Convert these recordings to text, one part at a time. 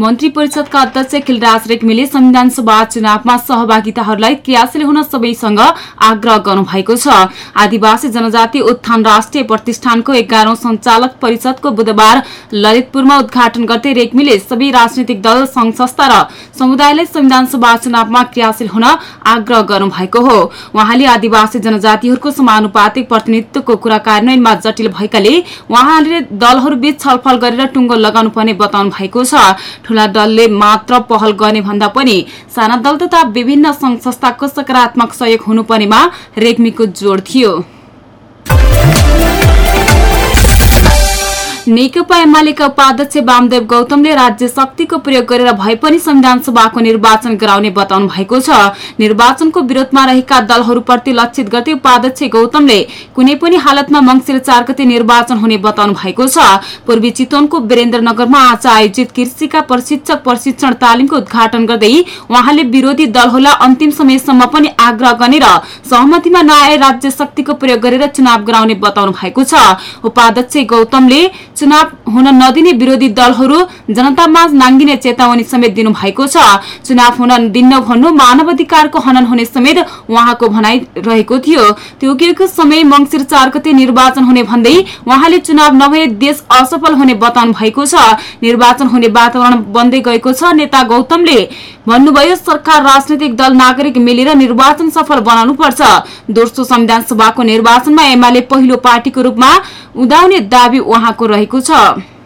मन्त्री परिषदका अध्यक्ष खिलराज रेग्मीले संविधान सभा चुनावमा सहभागिताहरूलाई क्रियाशील हुन सबैसँग आग्रह गर्नुभएको छ। आदिवासी जनजाति उत्थान राष्ट्रिय प्रतिष्ठानको एघारौं संचालक परिषदको बुधबार ललितपुरमा उद्घाटन गर्दै रेग्मीले सबै राजनैतिक दल संघ संस्था र समुदायलाई संविधान सभा चुनावमा क्रियाशील हुन आग्रह गर्नुभएको हो। उहाँले आदिवासी जनजातिहरूको समानुपातिक प्रतिनिधित्वको कुरा कार्यान्वयनमा जटिल भएकाले उहाँले दलहरूबीच छलफल गरेर टुङ्गो लगाउनु पर्ने बताउनु भएको छ। ठूला दलले मात्र पहल गर्ने भन्दा पनि साना दल तथा विभिन्न संघ संस्थाको सकारात्मक सहयोग हुनुपर्नेमा रेग्मीको जोड़ थियो। नेकपा एमालेका उपाध्यक्ष वामदेव गौतमले राज्य शक्तिको प्रयोग गरेर भए पनि संविधान सभाको निर्वाचन गराउने बताउनु भएको छ। निर्वाचनको विरोधमा रहेका दलहरूप्रति लक्षित गर्दै उपाध्यक्ष गौतमले कुनै पनि हालतमा मंगिर चार गते निर्वाचन हुने बताउनु भएको छ। पूर्वी चितवनको वीरेन्द्रनगरमा आज आयोजित कृषिका प्रशिक्षक प्रशिक्षण तालिमको उद्घाटन गर्दै उहाँले विरोधी दलहरूलाई अन्तिम समयसम्म पनि आग्रह गर्ने र सहमतिमा नआए राज्य शक्तिको प्रयोग गरेर चुनाव गराउने बताउनु भएको छ। उपाध्यक्ष गौतमले चुनाव हुन नदिने विरोधी दलहरू जनतामा नाङ्गिने चेतावनी समेत दिनु भएको छ। चुनाव हुन दिन्न भन्नु मानव अधिकारको हनन हुने समेत उहाँको भनाइ रहेको थियो। त्यो समय मंगिर चार गते निर्वाचन हुने भन्दै उहाँले चुनाव नभए देश असफल हुने बताउनु भएको छ। निर्वाचन हुने वातावरण बन्दै गएको छ नेता गौतमले। भन्नुभयो सरकार राजनैतिक दल नागरिक मिलेर निर्वाचन सफल बनाउनु पर्छ। दोस्रो संविधान सभाको निर्वाचनमा एमाले पहिलो पार्टीको रूपमा उदाउने दावी उहाँको रहेको छ।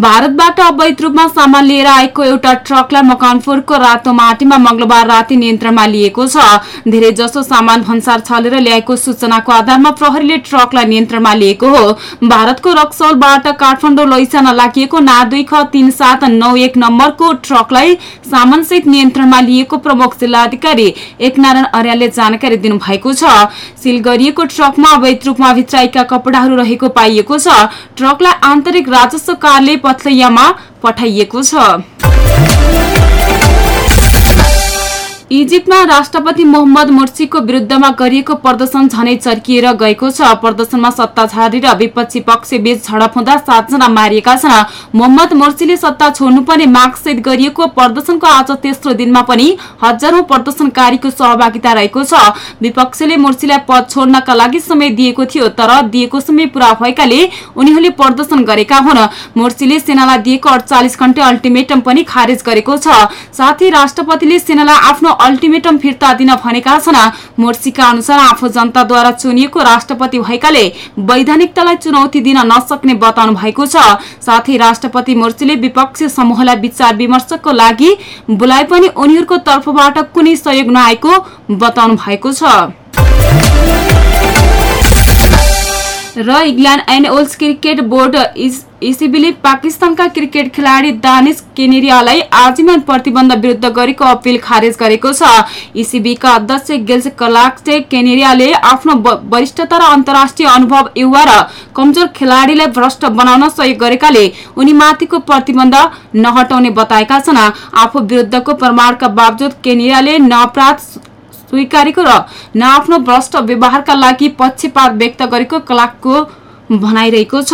भारतबाट अवैध रूपमा सामान लिएर आएको एउटा ट्रकलाई मकनपुरको रातो माटीमा मंगलबार राति नियन्त्रणमा लिएको छ। धेरै जसो सामान भन्सार छलेर ल्याएको सूचनाको आधारमा प्रहरीले ट्रकलाई नियन्त्रणमा लिएको हो। भारतको रक्सौलबाट काठमाडौँ लैजान लागि ना दुई ख तीन सात नौ एक नम्बरको ट्रकलाई सामानसहित नियन्त्रणमा लिएको प्रमुख जिल्लाधिकारी एकनारायण अर्यालले जानकारी दिनुभएको छ। सिल गरिएको ट्रकमा अवैध रूपमा भित्राइका कपडाहरू रहेको पाइएको छ। ट्रकलाई आन्तरिक राजस्व कार्यालय पथलैयामा पठाइएको छ। इजिप्टमा राष्ट्रपति मोहम्मद मोर्सीको विरूद्धमा गरिएको प्रदर्शन झनै चर्किएर गएको छ। प्रदर्शनमा सत्ताधारी र विपक्षी पक्ष बीच झडप हुँदा सातजना मारिएका छन्। मोहम्मद मोर्सीले सत्ता छोड्नुपर्ने मागसहित गरिएको प्रदर्शनको आज तेस्रो दिनमा पनि हजारौं प्रदर्शनकारीको सहभागिता रहेको छ। विपक्षले मोर्सीलाई पद छोड्नका लागि समय दिएको थियो तर दिएको समय पूरा भएकाले उनीहरूले प्रदर्शन गरेका हुन्। मोर्सीले सेनालाई दिएको अडचालिस घण्टे अल्टिमेटम पनि खारेज गरेको छ। साथै राष्ट्रपतिले सेनालाई आफ्नो अल्टिमेटम फिर्ता दिन भनेका छन्। मोर्सीका अनुसार आफू जनताद्वारा चुनिएको राष्ट्रपति भएकाले वैधानिकतालाई चुनौती दिन नसक्ने बताउनु भएको छ। साथै राष्ट्रपति मोर्सीले विपक्षी समूहलाई विचार विमर्शको लागि बोलाए पनि उनीहरूको तर्फबाट कुनै सहयोग नआएको बताउनु भएको छ। र England and Wales cricket board इसिबीले पाकिस्तानका क्रिकेट खेलाडी दानिश केनेरियालाई आजीवन प्रतिबन्ध विरुद्ध गरेको अपिल खारेज गरेको छ। इसिबीका अध्यक्ष गेल्स कलाक्से केनेरियाले आफ्नो वरिष्ठता र अन्तर्राष्ट्रिय अनुभव युवा र कमजोर खेलाडीलाई भ्रष्ट बनाउन सहयोग गरेकाले उनीमाथिको प्रतिबन्ध नहटाउने बताएका छन्। आफू विरुद्धको प्रमाणका बावजुद केनेरियाले नअपराध स्वीकारेको र न आफ्नो भ्रष्ट व्यवहारका लागि पक्षपात व्यक्त गरेको क्लाकको भनाइरहेको छ।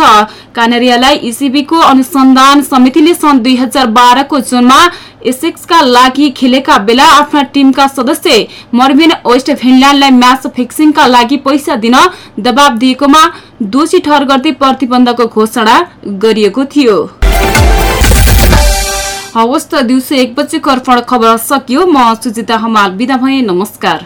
कानेरियालाई इसिबीको अनुसन्धान समितिले सन् दुई हजार बाह्रको जुनमा एसेक्सका लागि खेलेका बेला आफ्ना टिमका सदस्य मर्बिन वेस्ट फिनल्याण्डलाई म्याच फिक्सिङका लागि पैसा दिन दबाब दिएकोमा दोषी ठहर गर्दै प्रतिबन्धको घोषणा गरिएको थियो। हवस् त दिउँसो एक बजेको अर्पण खबर सकियो। म सुजिता हमाल बिदा भएँ नमस्कार।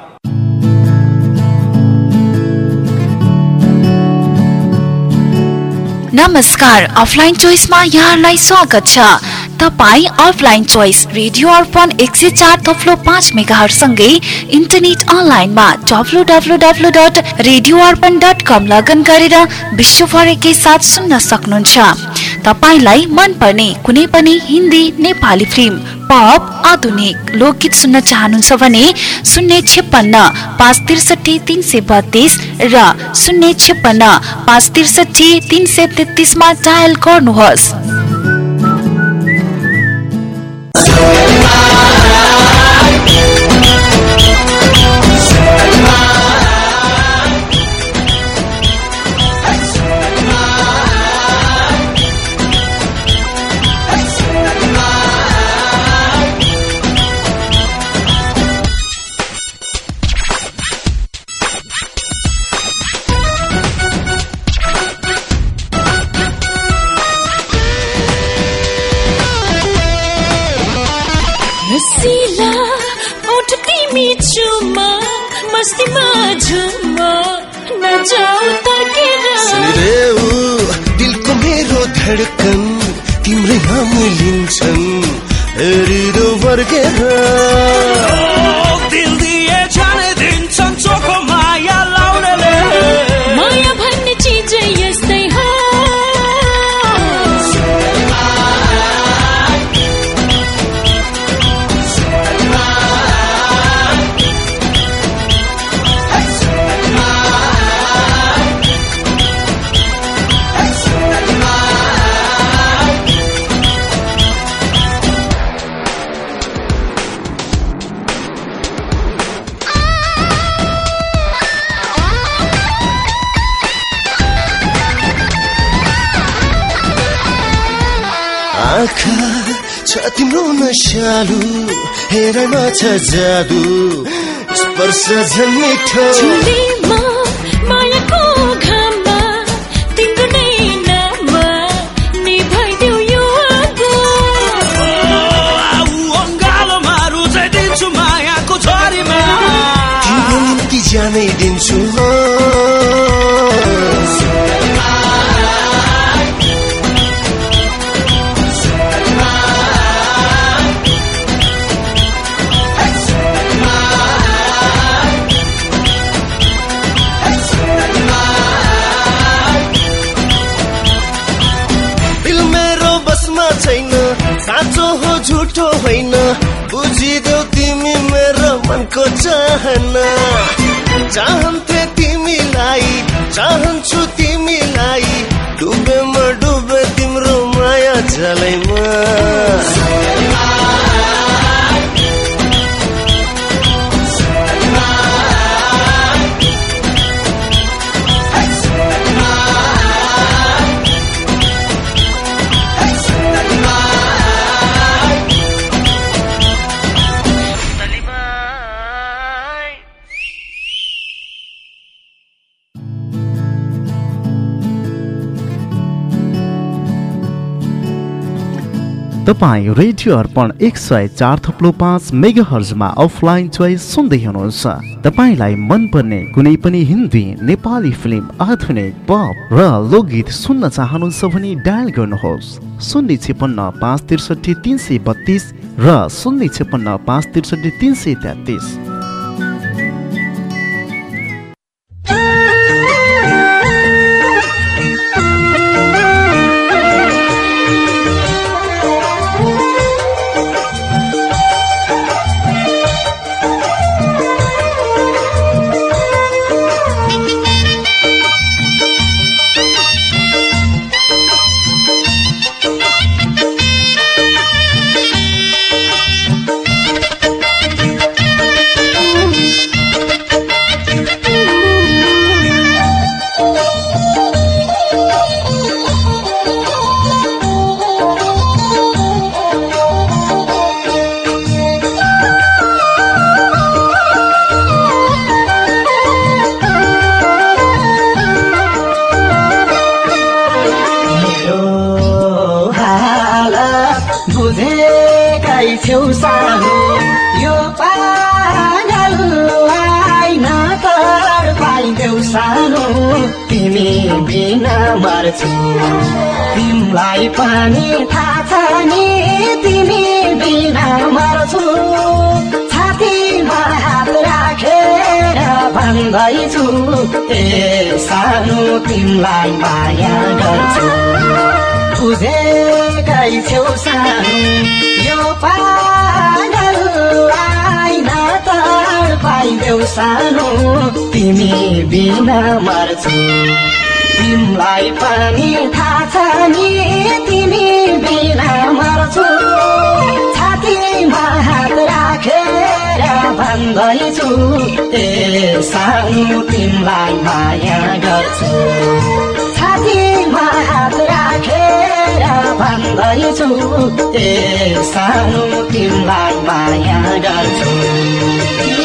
नमस्कार अफलाइन चोइसमा यहाँलाई स्वागत छ। तपाईँ अफलाइन चोइस रेडियो अर्पण एक सय चार थप्लो पाँच मेगाहरूसँगै इन्टरनेट अनलाइनमा W W W dot radio Arpan dot com लगन गरेर विश्वभरकै साथ सुन्न सक्नुहुन्छ। तपाईँलाई मनपर्ने कुनै पनि हिन्दी नेपाली फिल्म पप आधुनिक लोकगीत सुन्न चाहनुहुन्छ भने शून्य छेपन्न पाँच त्रिसठी तिन सय बत्तिस र शून्य छेपन्न पाँच त्रिसठी तिन सय तेत्तिसमा डायल गर्नुहोस्। धडकन तिम्रै नाम लिन्छन्। हृदय वर्गेर तिम्रो नसालु हेर्न छ जादु स्पर्श झन् मिठो होइन। बुझिदेऊ तिमी मेरो मनको चाहना। चाहन्थे तिमीलाई चाहन्छु तिमीलाई। डुबेमा डुबे तिम्रो माया जलैमा तपाईँ रेडियो अर्पण एक सय चार थप्लो पाँच मेगा हर्जमा अफलाइन चोइस सुन्दै हुनुहुन्छ। तपाईँलाई मनपर्ने कुनै पनि हिन्दी नेपाली फिल्म आधुनिक पप र लोकगीत सुन्न चाहनुहुन्छ भने डायल गर्नुहोस्। शून्य छेपन्न पाँच त्रिसठी तिन सय बत्तिस र शून्य छेपन्न पाँच त्रिसठी तिन सय तेत्तिस। गाइथ्यौ सानो यो पागललाई न तर पाइदेऊ सानो। तिमी बिना मर्छु तिमीलाई पनि थाहा छ नि तिमी बिना मर्छु। छातीमा हात राखेर भन्दैछु ए सानो तिमीलाई माया गर्छु। बुझेकै छेउ सानो। यो पागललाई न तर पाइदेऊ सानो। तिमी बिना मर्छु। तिमीलाई पनि थाहा छ नि तिमी बिना मर्छु। छातीमा हात राखेर भन्दैछु ए सानो तिमीलाई माया गर्छु। राखेर भन्दैछु ए सानो तिमीलाई माया गर्छु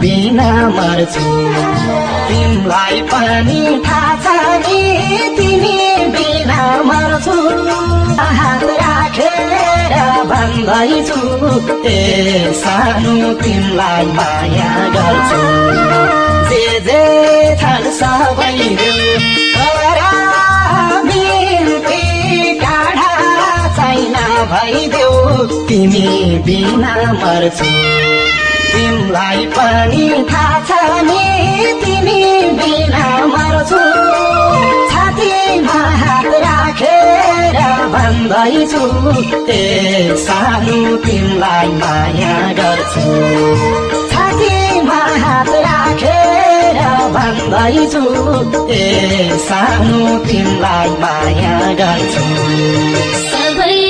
बिना मर्छु। तिमीलाई पनि थाहा छ नि तिमी बिना मर्छु। हात राखेर भन्दैछु ए सानो तिमीलाई माया गर्छु। जे जे छन् सबै भइदेऊ। तिमी बिना मर्छु। तिमीलाई पनि थाहा छ नि तिमी बिना मर्छु। छातीमा हात राखेर भन्दैछु ए सानो तिमीलाई माया गर्छु। छातीमा हात राखेर भन्दैछु ए सानो तिमीलाई माया गर्छु। सबै